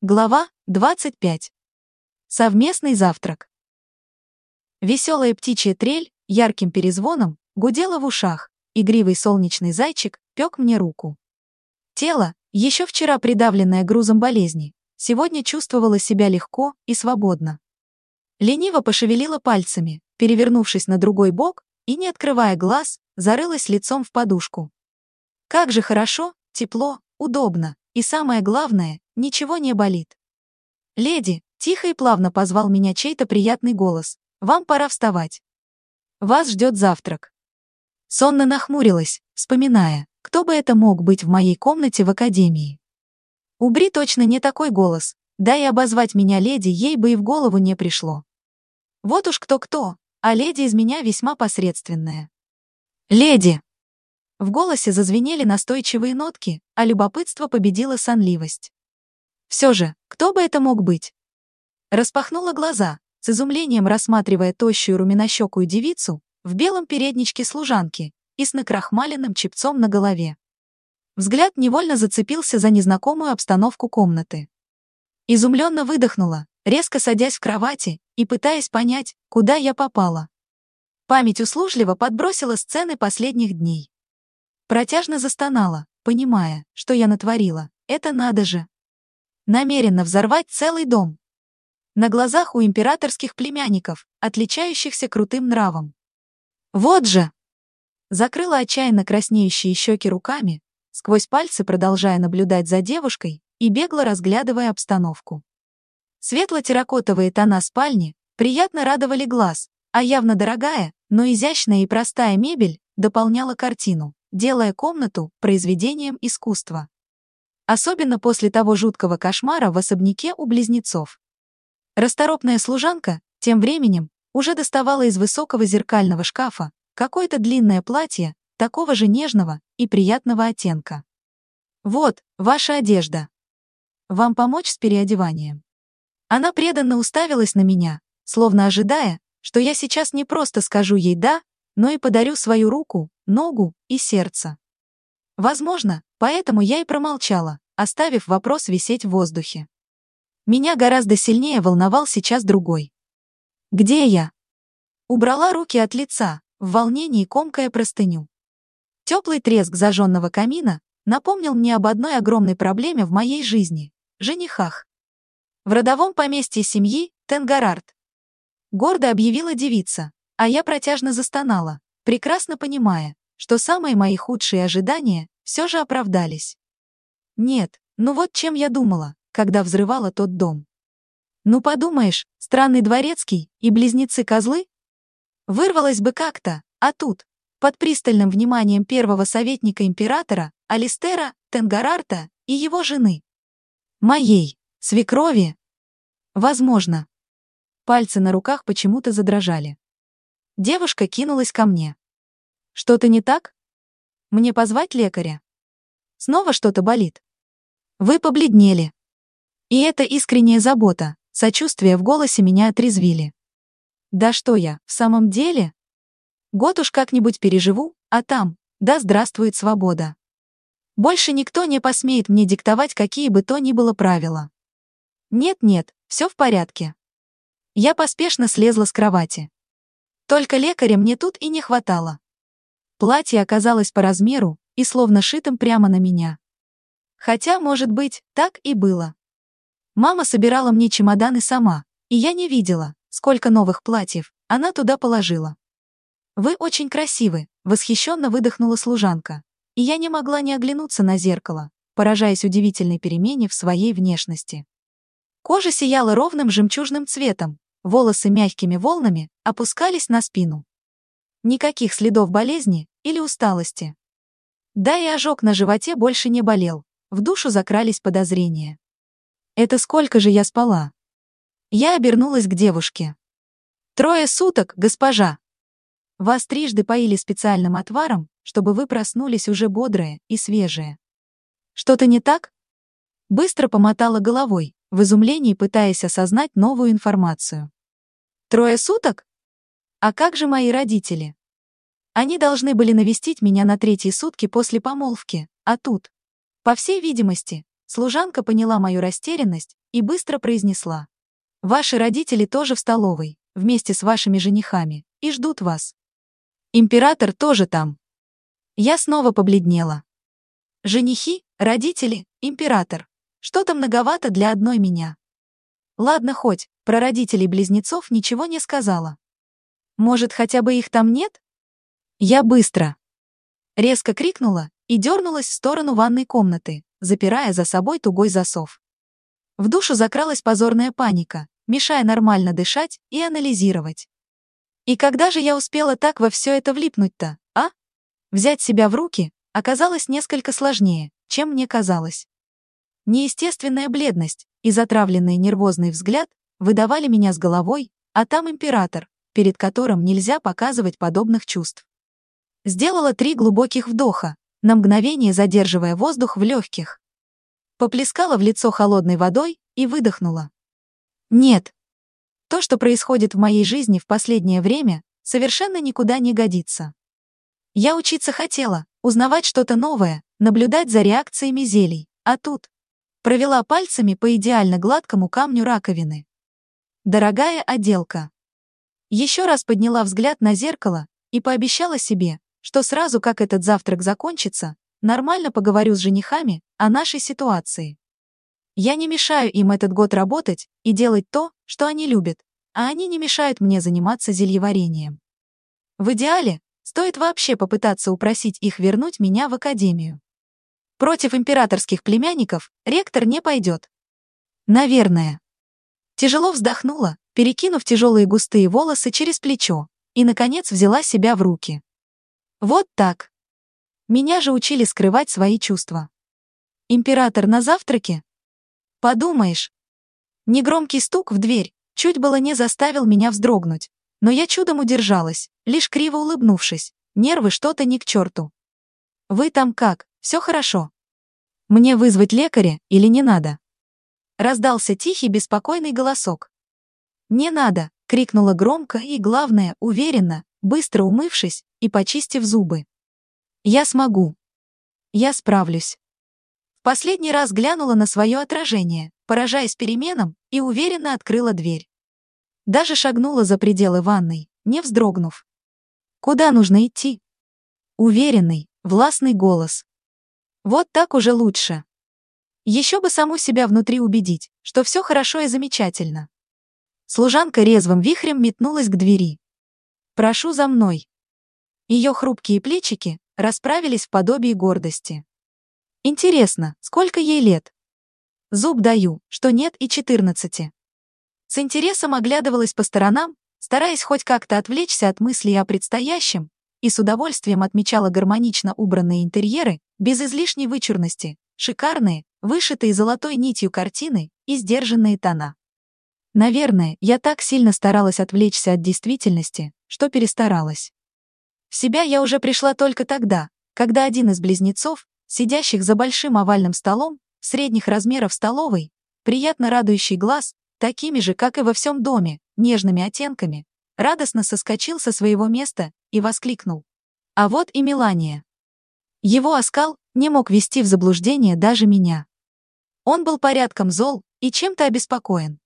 Глава 25. Совместный завтрак. Веселая птичья трель ярким перезвоном гудела в ушах, игривый солнечный зайчик пек мне руку. Тело, еще вчера придавленное грузом болезни, сегодня чувствовало себя легко и свободно. Лениво пошевелила пальцами, перевернувшись на другой бок и, не открывая глаз, зарылась лицом в подушку. Как же хорошо, тепло, удобно, и самое главное, ничего не болит. «Леди», — тихо и плавно позвал меня чей-то приятный голос, «вам пора вставать. Вас ждет завтрак». Сонно нахмурилась, вспоминая, кто бы это мог быть в моей комнате в академии. У Бри точно не такой голос, да и обозвать меня леди ей бы и в голову не пришло. Вот уж кто-кто, а леди из меня весьма посредственная. «Леди!» В голосе зазвенели настойчивые нотки, а любопытство победило сонливость. Все же, кто бы это мог быть? Распахнула глаза, с изумлением рассматривая тощую румянощекую девицу в белом передничке служанки и с накрахмаленным чепцом на голове. Взгляд невольно зацепился за незнакомую обстановку комнаты. Изумленно выдохнула, резко садясь в кровати и пытаясь понять, куда я попала. Память услужливо подбросила сцены последних дней. Протяжно застонала, понимая, что я натворила. Это надо же. Намеренно взорвать целый дом. На глазах у императорских племянников, отличающихся крутым нравом. Вот же! Закрыла отчаянно краснеющие щеки руками, сквозь пальцы продолжая наблюдать за девушкой и бегло разглядывая обстановку. Светло-терракотовые тона спальни приятно радовали глаз, а явно дорогая, но изящная и простая мебель дополняла картину делая комнату произведением искусства. Особенно после того жуткого кошмара в особняке у близнецов. Расторопная служанка, тем временем, уже доставала из высокого зеркального шкафа какое-то длинное платье такого же нежного и приятного оттенка. «Вот, ваша одежда. Вам помочь с переодеванием?» Она преданно уставилась на меня, словно ожидая, что я сейчас не просто скажу ей «да», но и подарю свою руку, ногу и сердце. Возможно, поэтому я и промолчала, оставив вопрос висеть в воздухе. Меня гораздо сильнее волновал сейчас другой. «Где я?» Убрала руки от лица, в волнении комкая простыню. Теплый треск зажженного камина напомнил мне об одной огромной проблеме в моей жизни — женихах. В родовом поместье семьи Тенгарард. Гордо объявила девица, а я протяжно застонала, прекрасно понимая, что самые мои худшие ожидания все же оправдались. Нет, ну вот чем я думала, когда взрывала тот дом. Ну подумаешь, странный дворецкий и близнецы-козлы? Вырвалось бы как-то, а тут, под пристальным вниманием первого советника императора, Алистера, Тенгарарта и его жены. Моей, свекрови. Возможно. Пальцы на руках почему-то задрожали. Девушка кинулась ко мне. «Что-то не так? Мне позвать лекаря? Снова что-то болит?» Вы побледнели. И эта искренняя забота, сочувствие в голосе меня отрезвили. Да что я, в самом деле? Год уж как-нибудь переживу, а там, да здравствует свобода. Больше никто не посмеет мне диктовать какие бы то ни было правила. Нет-нет, все в порядке. Я поспешно слезла с кровати. Только лекаря мне тут и не хватало. Платье оказалось по размеру и словно шитым прямо на меня. Хотя, может быть, так и было. Мама собирала мне чемоданы сама, и я не видела, сколько новых платьев она туда положила. «Вы очень красивы», — восхищенно выдохнула служанка, и я не могла не оглянуться на зеркало, поражаясь удивительной перемене в своей внешности. Кожа сияла ровным жемчужным цветом, волосы мягкими волнами опускались на спину. Никаких следов болезни или усталости. Да и ожог на животе больше не болел, в душу закрались подозрения. Это сколько же я спала? Я обернулась к девушке. Трое суток, госпожа. Вас трижды поили специальным отваром, чтобы вы проснулись уже бодрые и свежие. Что-то не так? Быстро помотала головой, в изумлении пытаясь осознать новую информацию. Трое суток? А как же мои родители? Они должны были навестить меня на третьи сутки после помолвки, а тут, по всей видимости, Служанка поняла мою растерянность и быстро произнесла. «Ваши родители тоже в столовой, вместе с вашими женихами, и ждут вас. Император тоже там». Я снова побледнела. Женихи, родители, император. Что-то многовато для одной меня. Ладно хоть, про родителей близнецов ничего не сказала. Может, хотя бы их там нет? Я быстро. Резко крикнула и дернулась в сторону ванной комнаты, запирая за собой тугой засов. В душу закралась позорная паника, мешая нормально дышать и анализировать. И когда же я успела так во все это влипнуть-то, а? Взять себя в руки оказалось несколько сложнее, чем мне казалось. Неестественная бледность и затравленный нервозный взгляд выдавали меня с головой, а там император, перед которым нельзя показывать подобных чувств. Сделала три глубоких вдоха, на мгновение задерживая воздух в легких. Поплескала в лицо холодной водой и выдохнула. Нет. То, что происходит в моей жизни в последнее время, совершенно никуда не годится. Я учиться хотела, узнавать что-то новое, наблюдать за реакциями зелий, а тут провела пальцами по идеально гладкому камню раковины. Дорогая отделка. Еще раз подняла взгляд на зеркало и пообещала себе, что сразу как этот завтрак закончится, нормально поговорю с женихами о нашей ситуации. Я не мешаю им этот год работать и делать то, что они любят, а они не мешают мне заниматься зельеварением. В идеале, стоит вообще попытаться упросить их вернуть меня в академию. Против императорских племянников ректор не пойдет. Наверное. Тяжело вздохнула, перекинув тяжелые густые волосы через плечо, и, наконец, взяла себя в руки. Вот так. Меня же учили скрывать свои чувства. Император на завтраке? Подумаешь. Негромкий стук в дверь чуть было не заставил меня вздрогнуть, но я чудом удержалась, лишь криво улыбнувшись. Нервы что-то не к черту. Вы там как, все хорошо? Мне вызвать лекаря или не надо? Раздался тихий беспокойный голосок. «Не надо!» — крикнула громко и, главное, уверенно, быстро умывшись и почистив зубы. «Я смогу. Я справлюсь». Последний раз глянула на свое отражение, поражаясь переменам, и уверенно открыла дверь. Даже шагнула за пределы ванной, не вздрогнув. Куда нужно идти? Уверенный, властный голос. Вот так уже лучше. Еще бы саму себя внутри убедить, что все хорошо и замечательно. Служанка резвым вихрем метнулась к двери. «Прошу за мной». Ее хрупкие плечики расправились в подобии гордости. Интересно, сколько ей лет? Зуб даю, что нет и четырнадцати. С интересом оглядывалась по сторонам, стараясь хоть как-то отвлечься от мыслей о предстоящем, и с удовольствием отмечала гармонично убранные интерьеры, без излишней вычурности, шикарные, вышитые золотой нитью картины и сдержанные тона. Наверное, я так сильно старалась отвлечься от действительности, что перестаралась. В себя я уже пришла только тогда, когда один из близнецов, сидящих за большим овальным столом, средних размеров столовой, приятно радующий глаз, такими же, как и во всем доме, нежными оттенками, радостно соскочил со своего места и воскликнул. А вот и Мелания. Его оскал не мог вести в заблуждение даже меня. Он был порядком зол и чем-то обеспокоен.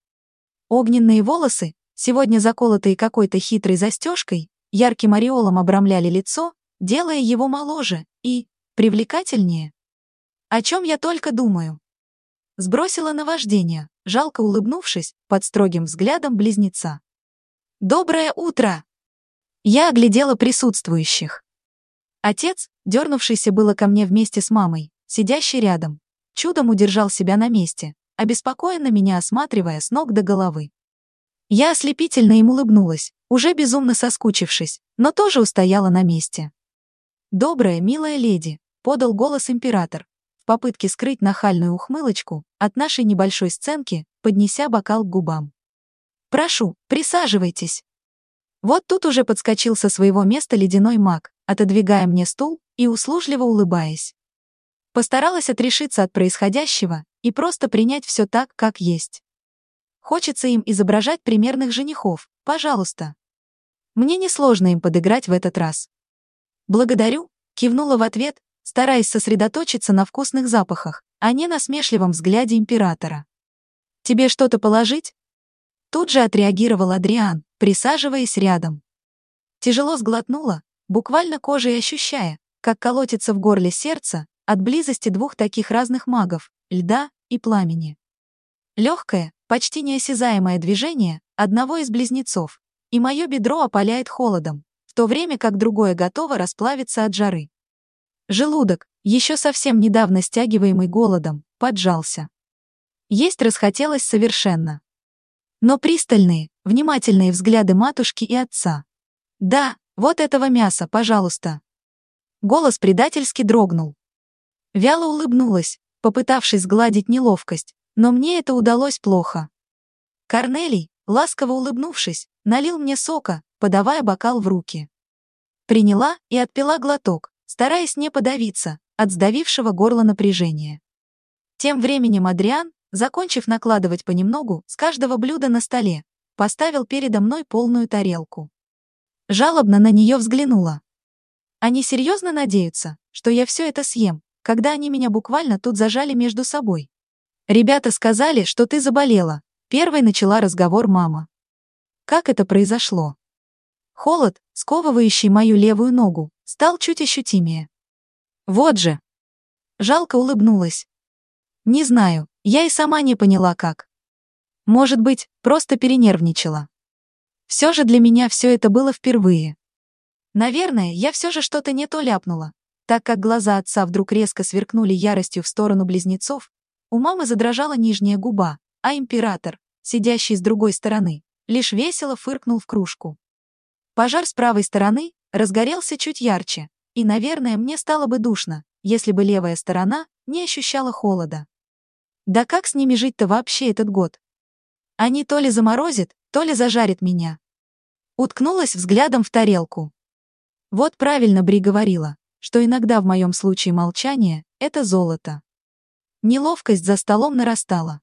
Огненные волосы, сегодня заколотые какой-то хитрой застежкой, ярким ореолом обрамляли лицо, делая его моложе и привлекательнее. О чем я только думаю. Сбросила наваждение, жалко улыбнувшись под строгим взглядом близнеца. «Доброе утро!» Я оглядела присутствующих. Отец, дернувшийся было ко мне вместе с мамой, сидящий рядом, чудом удержал себя на месте, обеспокоенно меня осматривая с ног до головы. Я ослепительно им улыбнулась, уже безумно соскучившись, но тоже устояла на месте. «Добрая, милая леди», — подал голос император, в попытке скрыть нахальную ухмылочку от нашей небольшой сценки, поднеся бокал к губам. «Прошу, присаживайтесь». Вот тут уже подскочил со своего места ледяной маг, отодвигая мне стул и услужливо улыбаясь. Постаралась отрешиться от происходящего и просто принять все так, как есть. Хочется им изображать примерных женихов, пожалуйста. Мне несложно им подыграть в этот раз. Благодарю, кивнула в ответ, стараясь сосредоточиться на вкусных запахах, а не на смешливом взгляде императора. «Тебе что-то положить?» Тут же отреагировал Адриан, присаживаясь рядом. Тяжело сглотнула, буквально кожей ощущая, как колотится в горле сердце от близости двух таких разных магов — льда и пламени. Легкое, почти неосязаемое движение одного из близнецов, и мое бедро опаляет холодом, в то время как другое готово расплавиться от жары. Желудок, еще совсем недавно стягиваемый голодом, поджался. Есть расхотелось совершенно. Но пристальные, внимательные взгляды матушки и отца. «Да, вот этого мяса, пожалуйста». Голос предательски дрогнул. Вяло улыбнулась, попытавшись сгладить неловкость, но мне это удалось плохо. Корнелий, ласково улыбнувшись, налил мне сока, подавая бокал в руки. Приняла и отпила глоток, стараясь не подавиться от сдавившего горло напряжения. Тем временем Адриан, закончив накладывать понемногу с каждого блюда на столе, поставил передо мной полную тарелку. Жалобно на нее взглянула. Они серьезно надеются, что я все это съем, когда они меня буквально тут зажали между собой. Ребята сказали, что ты заболела. Первой начала разговор мама. Как это произошло? Холод, сковывающий мою левую ногу, стал чуть ощутимее. Вот же. Жалко улыбнулась. Не знаю, я и сама не поняла как. Может быть, просто перенервничала. Все же для меня все это было впервые. Наверное, я все же что-то не то ляпнула, так как глаза отца вдруг резко сверкнули яростью в сторону близнецов, у мамы задрожала нижняя губа, а император, сидящий с другой стороны, лишь весело фыркнул в кружку. Пожар с правой стороны разгорелся чуть ярче, и, наверное, мне стало бы душно, если бы левая сторона не ощущала холода. Да как с ними жить-то вообще этот год? Они то ли заморозят, то ли зажарят меня. Уткнулась взглядом в тарелку. Вот правильно Бри говорила, что иногда в моем случае молчание — это золото. Неловкость за столом нарастала.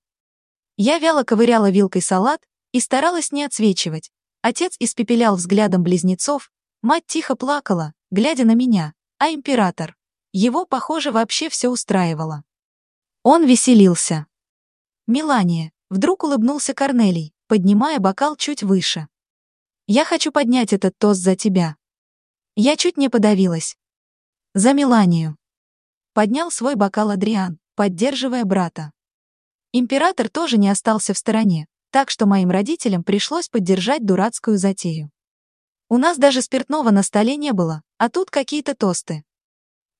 Я вяло ковыряла вилкой салат и старалась не отсвечивать. Отец испепелял взглядом близнецов, мать тихо плакала, глядя на меня, а император. Его, похоже, вообще все устраивало. Он веселился. «Мелания», — вдруг улыбнулся Корнелий, поднимая бокал чуть выше. «Я хочу поднять этот тост за тебя». Я чуть не подавилась. «За Меланию». Поднял свой бокал Адриан, поддерживая брата. Император тоже не остался в стороне, так что моим родителям пришлось поддержать дурацкую затею. У нас даже спиртного на столе не было, а тут какие-то тосты.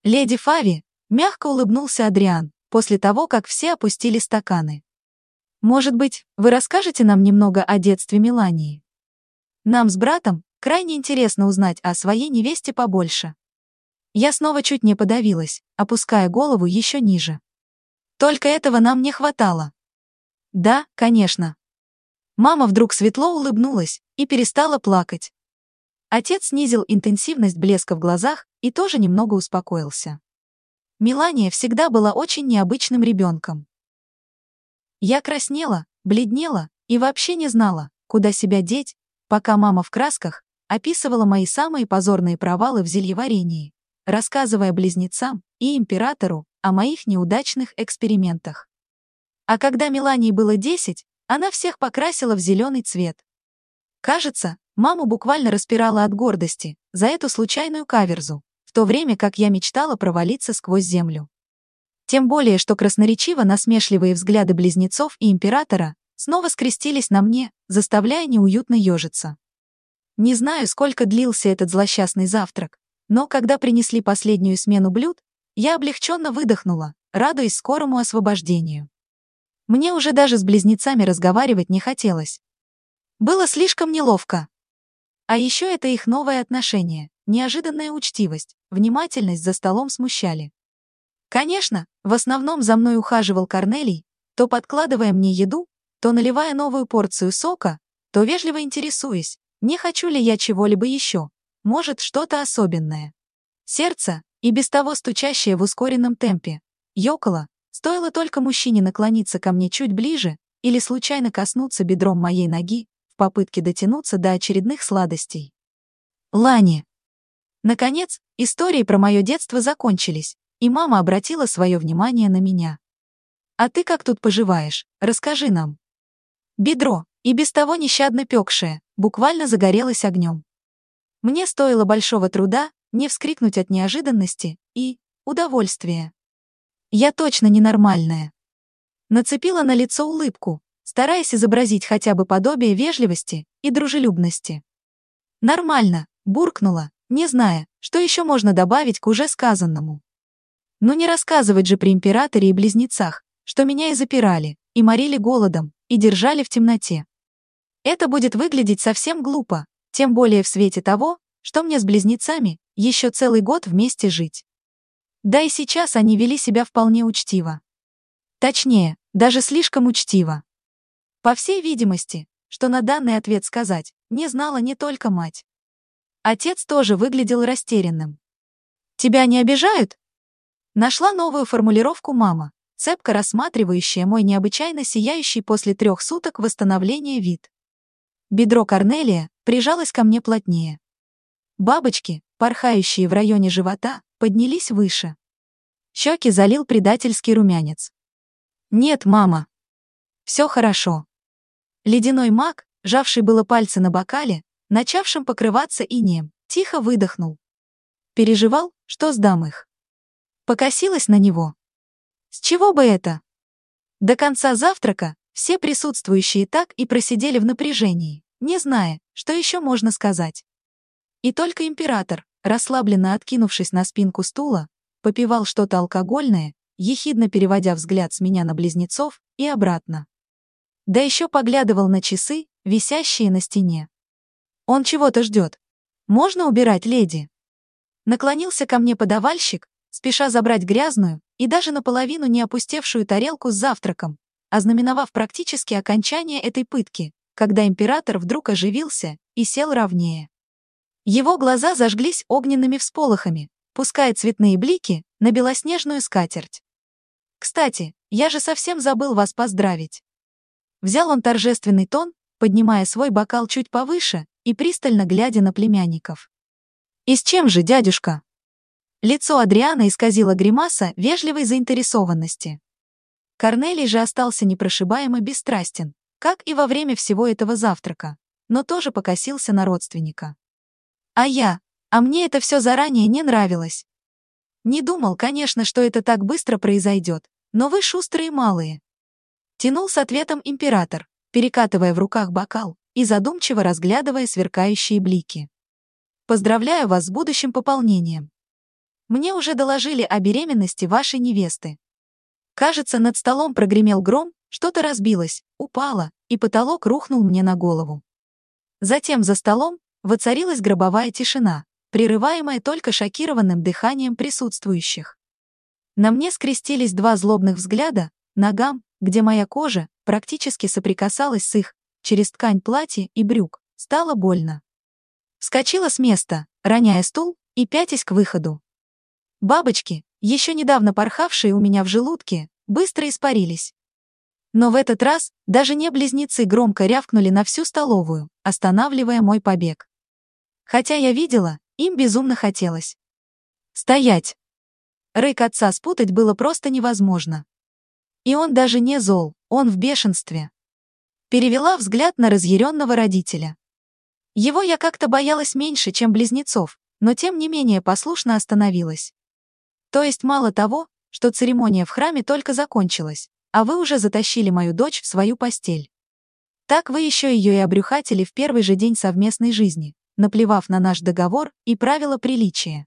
Леди Фави, мягко улыбнулся Адриан, после того, как все опустили стаканы. Может быть, вы расскажете нам немного о детстве Мелании? Нам с братом крайне интересно узнать о своей невесте побольше. Я снова чуть не подавилась, опуская голову еще ниже. Только этого нам не хватало. Да, конечно. Мама вдруг светло улыбнулась и перестала плакать. Отец снизил интенсивность блеска в глазах и тоже немного успокоился. Мелания всегда была очень необычным ребенком. Я краснела, бледнела и вообще не знала, куда себя деть, пока мама в красках описывала мои самые позорные провалы в зельеварении, рассказывая близнецам и императору о моих неудачных экспериментах. А когда Мелании было 10, она всех покрасила в зеленый цвет. Кажется, маму буквально распирала от гордости за эту случайную каверзу, в то время как я мечтала провалиться сквозь землю. Тем более, что красноречиво насмешливые взгляды близнецов и императора снова скрестились на мне, заставляя неуютно ежиться. Не знаю, сколько длился этот злосчастный завтрак, но когда принесли последнюю смену блюд, я облегченно выдохнула, радуясь скорому освобождению. Мне уже даже с близнецами разговаривать не хотелось. Было слишком неловко. А еще это их новое отношение, неожиданная учтивость, внимательность за столом смущали. Конечно, в основном за мной ухаживал Корнелий, то подкладывая мне еду, то наливая новую порцию сока, то вежливо интересуясь, не хочу ли я чего-либо еще, может, что-то особенное. Сердце, и без того стучащее в ускоренном темпе, ёкало, стоило только мужчине наклониться ко мне чуть ближе или случайно коснуться бедром моей ноги в попытке дотянуться до очередных сладостей. Лани. Наконец, истории про мое детство закончились, и мама обратила свое внимание на меня. «А ты как тут поживаешь? Расскажи нам». Бедро, и без того нещадно пекшее, буквально загорелось огнем. Мне стоило большого труда не вскрикнуть от неожиданности и удовольствия. Я точно ненормальная. Нацепила на лицо улыбку, стараясь изобразить хотя бы подобие вежливости и дружелюбности. Нормально, буркнула, не зная, что еще можно добавить к уже сказанному. Ну не рассказывать же при императоре и близнецах, что меня и запирали, и морили голодом, и держали в темноте. Это будет выглядеть совсем глупо, тем более в свете того, что мне с близнецами еще целый год вместе жить. Да и сейчас они вели себя вполне учтиво. Точнее, даже слишком учтиво. По всей видимости, что на данный ответ сказать, не знала не только мать. Отец тоже выглядел растерянным. «Тебя не обижают?» Нашла новую формулировку мама, цепко рассматривающая мой необычайно сияющий после трех суток восстановления вид. Бедро Корнелия прижалось ко мне плотнее. Бабочки, порхающие в районе живота, поднялись выше. Щеки залил предательский румянец. «Нет, мама. Все хорошо». Ледяной маг, жавший было пальцы на бокале, начавшим покрываться инеем, тихо выдохнул. Переживал, что сдам их. Покосилась на него. С чего бы это? До конца завтрака все присутствующие так и просидели в напряжении, не зная, что еще можно сказать. И только император, расслабленно откинувшись на спинку стула, попивал что-то алкогольное, ехидно переводя взгляд с меня на близнецов и обратно. Да еще поглядывал на часы, висящие на стене. Он чего-то ждет. Можно убирать, леди? Наклонился ко мне подавальщик, спеша забрать грязную и даже наполовину не опустевшую тарелку с завтраком, ознаменовав практически окончание этой пытки, когда император вдруг оживился и сел ровнее. Его глаза зажглись огненными всполохами, пуская цветные блики на белоснежную скатерть. «Кстати, я же совсем забыл вас поздравить». Взял он торжественный тон, поднимая свой бокал чуть повыше и пристально глядя на племянников. «И с чем же, дядюшка?» Лицо Адриана исказило гримаса вежливой заинтересованности. Корнелий же остался непрошибаемо бесстрастен, как и во время всего этого завтрака, но тоже покосился на родственника. А я, а мне это все заранее не нравилось. Не думал, конечно, что это так быстро произойдет, но вы шустрые малые. Тянул с ответом император, перекатывая в руках бокал и задумчиво разглядывая сверкающие блики. Поздравляю вас с будущим пополнением. Мне уже доложили о беременности вашей невесты. Кажется, над столом прогремел гром, что-то разбилось, упало, и потолок рухнул мне на голову. Затем за столом воцарилась гробовая тишина, прерываемая только шокированным дыханием присутствующих. На мне скрестились два злобных взгляда, ногам, где моя кожа практически соприкасалась с их, через ткань платья и брюк, стало больно. Вскочила с места, роняя стул и пятясь к выходу. Бабочки, еще недавно порхавшие у меня в желудке, быстро испарились. Но в этот раз даже не близнецы громко рявкнули на всю столовую, останавливая мой побег. Хотя я видела, им безумно хотелось. Стоять! Рык отца спутать было просто невозможно. И он даже не зол, он в бешенстве. Перевела взгляд на разъяренного родителя. Его я как-то боялась меньше, чем близнецов, но тем не менее послушно остановилась. То есть мало того, что церемония в храме только закончилась, а вы уже затащили мою дочь в свою постель. Так вы еще ее и обрюхатили в первый же день совместной жизни, наплевав на наш договор и правила приличия.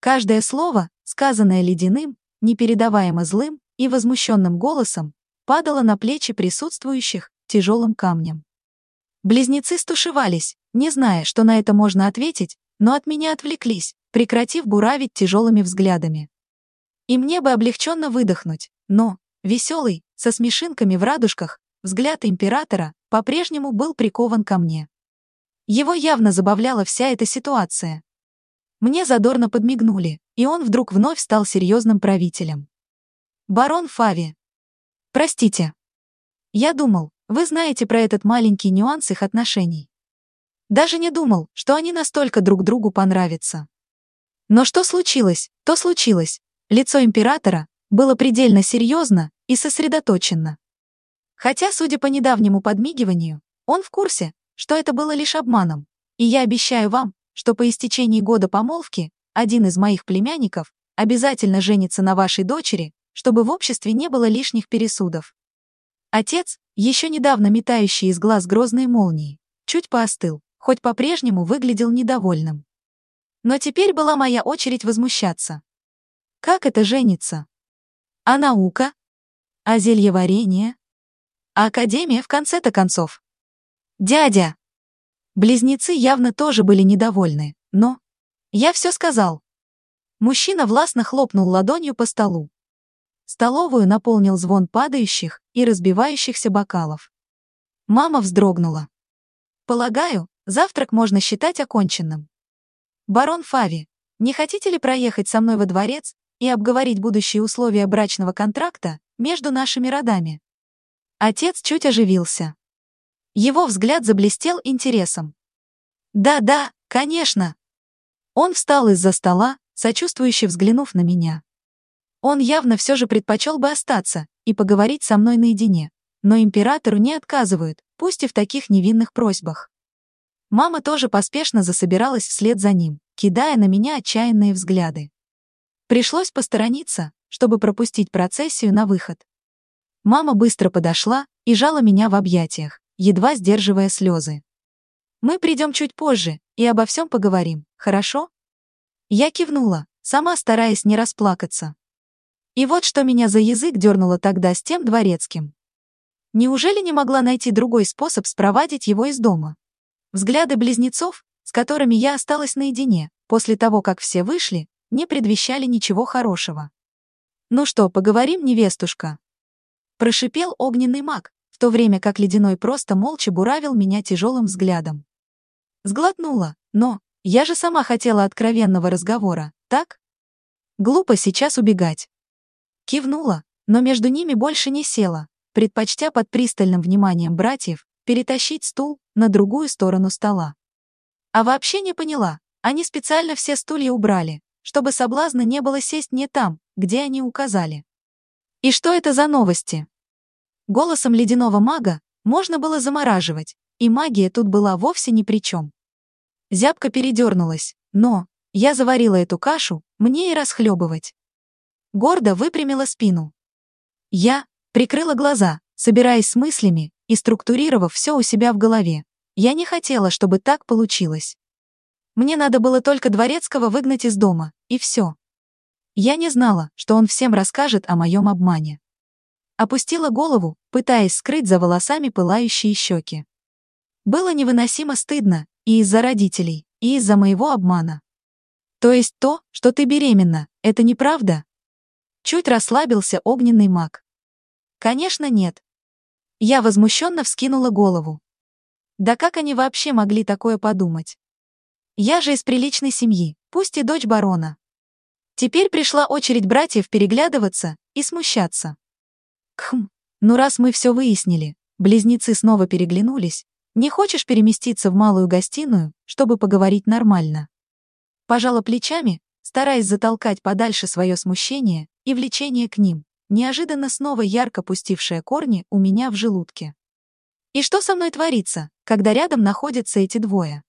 Каждое слово, сказанное ледяным, непередаваемо злым и возмущенным голосом, падало на плечи присутствующих тяжелым камнем. Близнецы стушевались, не зная, что на это можно ответить, но от меня отвлеклись, прекратив буравить тяжелыми взглядами. И мне бы облегченно выдохнуть, но, веселый, со смешинками в радужках, взгляд императора по-прежнему был прикован ко мне. Его явно забавляла вся эта ситуация. Мне задорно подмигнули, и он вдруг вновь стал серьезным правителем. Барон Фави. Простите. Я думал, вы знаете про этот маленький нюанс их отношений. Даже не думал, что они настолько друг другу понравятся. Но что случилось, то случилось, Лицо императора было предельно серьезно и сосредоточенно. Хотя, судя по недавнему подмигиванию, он в курсе, что это было лишь обманом, и я обещаю вам, что по истечении года помолвки один из моих племянников обязательно женится на вашей дочери, чтобы в обществе не было лишних пересудов. Отец, еще недавно метающий из глаз грозные молнии, чуть поостыл, хоть по-прежнему выглядел недовольным. Но теперь была моя очередь возмущаться. Как это женится? А наука? А зельеварение? А академия в конце-то концов? Дядя! Близнецы явно тоже были недовольны, но... Я все сказал. Мужчина властно хлопнул ладонью по столу. Столовую наполнил звон падающих и разбивающихся бокалов. Мама вздрогнула. «Полагаю, завтрак можно считать оконченным. Барон Фави, не хотите ли проехать со мной во дворец и обговорить будущие условия брачного контракта между нашими родами?» Отец чуть оживился. Его взгляд заблестел интересом. «Да-да, конечно!» Он встал из-за стола, сочувствующе взглянув на меня. Он явно все же предпочел бы остаться и поговорить со мной наедине, но императору не отказывают, пусть и в таких невинных просьбах. Мама тоже поспешно засобиралась вслед за ним, кидая на меня отчаянные взгляды. Пришлось посторониться, чтобы пропустить процессию на выход. Мама быстро подошла и жала меня в объятиях, едва сдерживая слезы. «Мы придем чуть позже и обо всем поговорим, хорошо?» Я кивнула, сама стараясь не расплакаться. И вот что меня за язык дернуло тогда с тем дворецким. Неужели не могла найти другой способ спровадить его из дома? Взгляды близнецов, с которыми я осталась наедине, после того, как все вышли, не предвещали ничего хорошего. «Ну что, поговорим, невестушка?» Прошипел огненный маг, в то время как ледяной просто молча буравил меня тяжелым взглядом. Сглотнула, но я же сама хотела откровенного разговора, так? Глупо сейчас убегать. Кивнула, но между ними больше не села, предпочтя под пристальным вниманием братьев перетащить стул на другую сторону стола. А вообще не поняла, они специально все стулья убрали, чтобы соблазна не было сесть не там, где они указали. И что это за новости? Голосом ледяного мага можно было замораживать, и магия тут была вовсе ни при чем. Зябка передернулась, но я заварила эту кашу, мне и расхлебывать гордо выпрямила спину. Я прикрыла глаза, собираясь с мыслями и структурировав все у себя в голове. Я не хотела, чтобы так получилось. Мне надо было только Дворецкого выгнать из дома, и все. Я не знала, что он всем расскажет о моем обмане. Опустила голову, пытаясь скрыть за волосами пылающие щеки. Было невыносимо стыдно и из-за родителей, и из-за моего обмана. То есть то, что ты беременна, это неправда? Чуть расслабился огненный маг. Конечно, нет. Я возмущенно вскинула голову. Да как они вообще могли такое подумать? Я же из приличной семьи, пусть и дочь барона. Теперь пришла очередь братьев переглядываться и смущаться. Кхм, ну раз мы все выяснили, близнецы снова переглянулись, не хочешь переместиться в малую гостиную, чтобы поговорить нормально? Пожала плечами, стараясь затолкать подальше свое смущение и влечение к ним, неожиданно снова ярко пустившее корни у меня в желудке. И что со мной творится, когда рядом находятся эти двое?